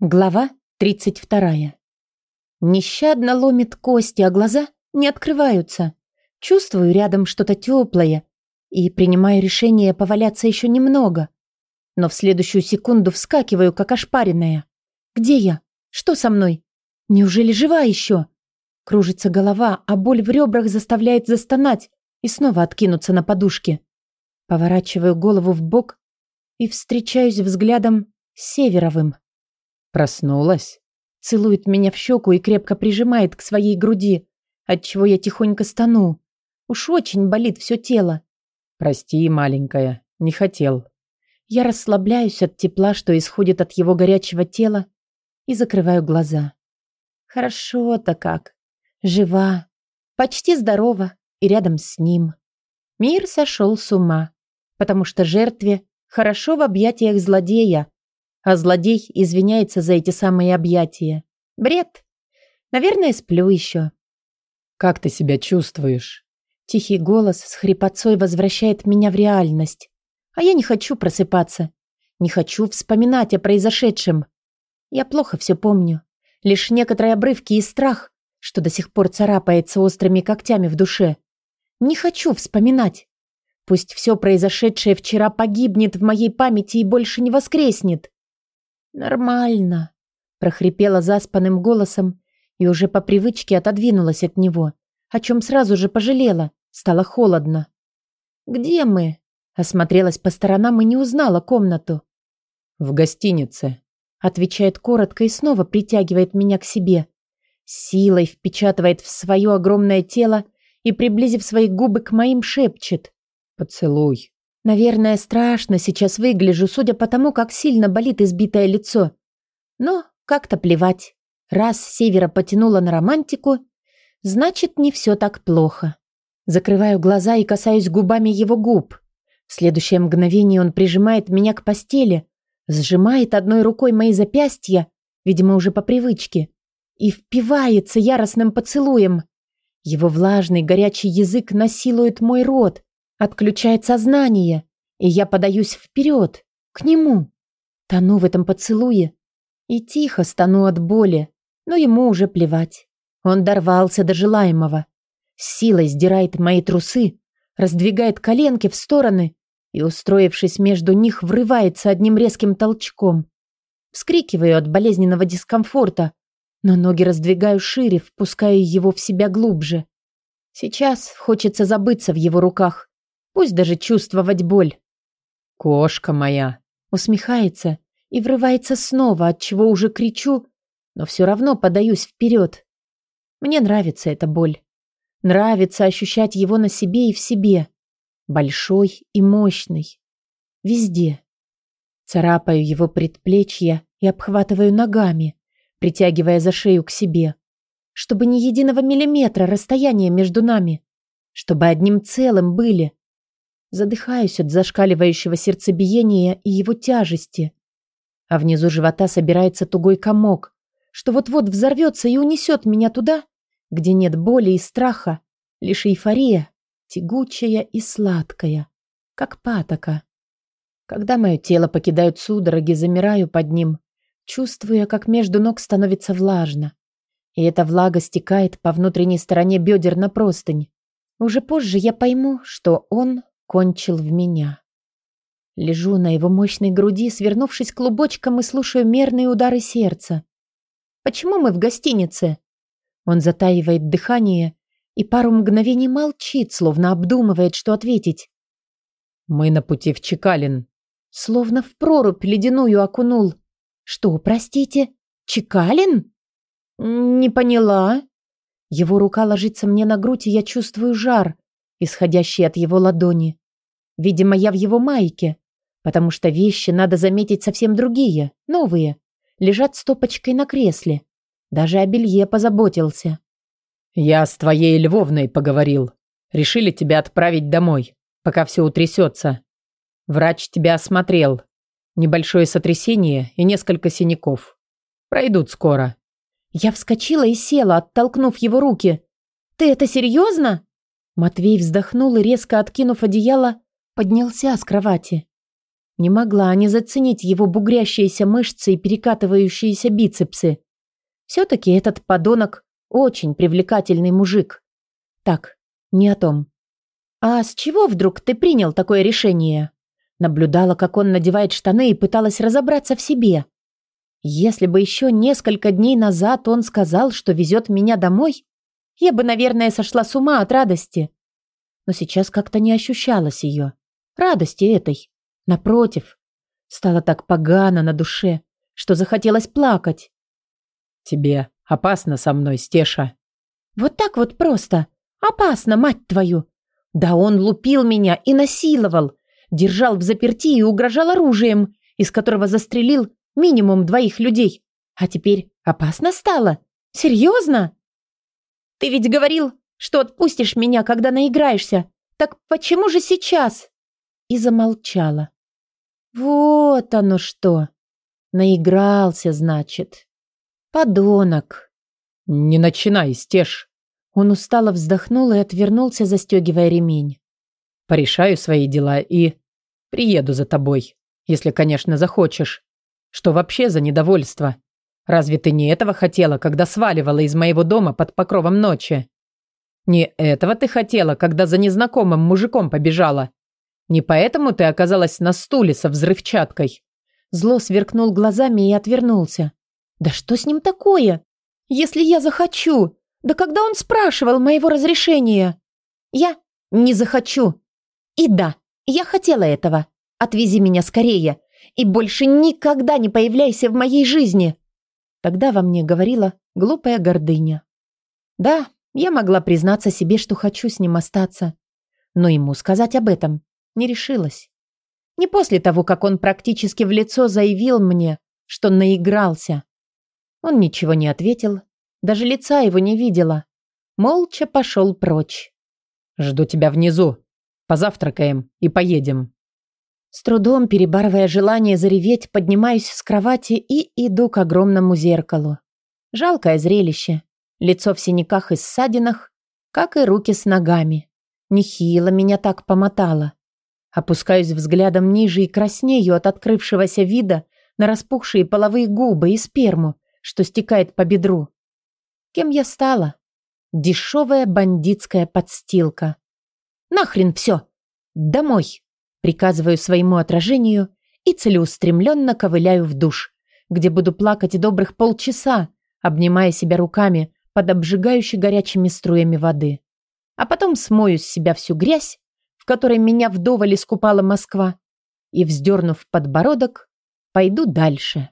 Глава 32. Нещадно ломит кости, а глаза не открываются. Чувствую рядом что-то теплое и принимаю решение поваляться еще немного. Но в следующую секунду вскакиваю, как ошпаренная. Где я? Что со мной? Неужели жива еще? Кружится голова, а боль в ребрах заставляет застонать и снова откинуться на подушке. Поворачиваю голову в бок и встречаюсь взглядом с Северовым. Проснулась? Целует меня в щеку и крепко прижимает к своей груди, отчего я тихонько стану. Уж очень болит все тело. Прости, маленькая, не хотел. Я расслабляюсь от тепла, что исходит от его горячего тела, и закрываю глаза. Хорошо-то как. Жива, почти здорова и рядом с ним. Мир сошел с ума, потому что жертве хорошо в объятиях злодея, а злодей извиняется за эти самые объятия. Бред. Наверное, сплю еще. «Как ты себя чувствуешь?» Тихий голос с хрипотцой возвращает меня в реальность. А я не хочу просыпаться. Не хочу вспоминать о произошедшем. Я плохо все помню. Лишь некоторые обрывки и страх, что до сих пор царапается острыми когтями в душе. Не хочу вспоминать. Пусть все произошедшее вчера погибнет в моей памяти и больше не воскреснет. «Нормально», — прохрипела заспанным голосом и уже по привычке отодвинулась от него, о чем сразу же пожалела, стало холодно. «Где мы?» — осмотрелась по сторонам и не узнала комнату. «В гостинице», — отвечает коротко и снова притягивает меня к себе. Силой впечатывает в свое огромное тело и, приблизив свои губы к моим, шепчет. «Поцелуй». Наверное, страшно сейчас выгляжу, судя по тому, как сильно болит избитое лицо. Но как-то плевать. Раз Севера потянула на романтику, значит, не все так плохо. Закрываю глаза и касаюсь губами его губ. В следующее мгновение он прижимает меня к постели, сжимает одной рукой мои запястья, видимо, уже по привычке, и впивается яростным поцелуем. Его влажный горячий язык насилует мой рот, Отключает сознание, и я подаюсь вперед, к нему. Тону в этом поцелуе и тихо стану от боли, но ему уже плевать. Он дорвался до желаемого. С силой сдирает мои трусы, раздвигает коленки в стороны и, устроившись между них, врывается одним резким толчком. Вскрикиваю от болезненного дискомфорта, но ноги раздвигаю шире, впуская его в себя глубже. Сейчас хочется забыться в его руках, Пусть даже чувствовать боль. «Кошка моя!» Усмехается и врывается снова, от чего уже кричу, но все равно подаюсь вперед. Мне нравится эта боль. Нравится ощущать его на себе и в себе. Большой и мощный. Везде. Царапаю его предплечья и обхватываю ногами, притягивая за шею к себе. Чтобы ни единого миллиметра расстояния между нами. Чтобы одним целым были. Задыхаюсь от зашкаливающего сердцебиения и его тяжести. А внизу живота собирается тугой комок, что вот-вот взорвется и унесет меня туда, где нет боли и страха, лишь эйфория, тягучая и сладкая, как патока. Когда мое тело покидают судороги, замираю под ним, чувствуя, как между ног становится влажно. И эта влага стекает по внутренней стороне бедер на простынь. Уже позже я пойму, что он кончил в меня. Лежу на его мощной груди, свернувшись клубочком и слушаю мерные удары сердца. «Почему мы в гостинице?» Он затаивает дыхание и пару мгновений молчит, словно обдумывает, что ответить. «Мы на пути в Чекалин». Словно в прорубь ледяную окунул. «Что, простите, Чекалин?» «Не поняла». Его рука ложится мне на грудь, и я чувствую жар, исходящий от его ладони. Видимо, я в его майке, потому что вещи, надо заметить, совсем другие, новые, лежат стопочкой на кресле. Даже о белье позаботился. «Я с твоей Львовной поговорил. Решили тебя отправить домой, пока все утрясется. Врач тебя осмотрел. Небольшое сотрясение и несколько синяков. Пройдут скоро». Я вскочила и села, оттолкнув его руки. «Ты это серьезно?» Матвей вздохнул и, резко откинув одеяло, поднялся с кровати. Не могла не заценить его бугрящиеся мышцы и перекатывающиеся бицепсы. Все-таки этот подонок очень привлекательный мужик. Так, не о том. А с чего вдруг ты принял такое решение? Наблюдала, как он надевает штаны и пыталась разобраться в себе. Если бы еще несколько дней назад он сказал, что везет меня домой, я бы, наверное, сошла с ума от радости. Но сейчас как-то не ощущалось ее. Радости этой. Напротив, стало так погано на душе, что захотелось плакать. «Тебе опасно со мной, Стеша». «Вот так вот просто. Опасно, мать твою. Да он лупил меня и насиловал, держал в заперти и угрожал оружием, из которого застрелил минимум двоих людей. А теперь опасно стало? Серьезно? Ты ведь говорил, что отпустишь меня, когда наиграешься. Так почему же сейчас? И замолчала. Вот оно что. Наигрался, значит. Подонок. Не начинай, стеж. Он устало вздохнул и отвернулся, застегивая ремень. Порешаю свои дела и приеду за тобой, если, конечно, захочешь. Что вообще за недовольство? Разве ты не этого хотела, когда сваливала из моего дома под покровом ночи? Не этого ты хотела, когда за незнакомым мужиком побежала? Не поэтому ты оказалась на стуле со взрывчаткой?» Зло сверкнул глазами и отвернулся. «Да что с ним такое? Если я захочу? Да когда он спрашивал моего разрешения?» «Я не захочу. И да, я хотела этого. Отвези меня скорее и больше никогда не появляйся в моей жизни!» Тогда во мне говорила глупая гордыня. Да, я могла признаться себе, что хочу с ним остаться, но ему сказать об этом не решилась. Не после того, как он практически в лицо заявил мне, что наигрался. Он ничего не ответил, даже лица его не видела. Молча пошел прочь. «Жду тебя внизу. Позавтракаем и поедем». С трудом перебарывая желание зареветь, поднимаюсь с кровати и иду к огромному зеркалу. Жалкое зрелище. Лицо в синяках и ссадинах, как и руки с ногами. Нехило меня так помотало. Опускаюсь взглядом ниже и краснею от открывшегося вида на распухшие половые губы и сперму, что стекает по бедру. Кем я стала? Дешевая бандитская подстилка. Нахрен все! Домой! Приказываю своему отражению и целеустремленно ковыляю в душ, где буду плакать добрых полчаса, обнимая себя руками под обжигающе горячими струями воды. А потом смою с себя всю грязь, в которой меня вдоволь искупала Москва, и, вздернув подбородок, пойду дальше.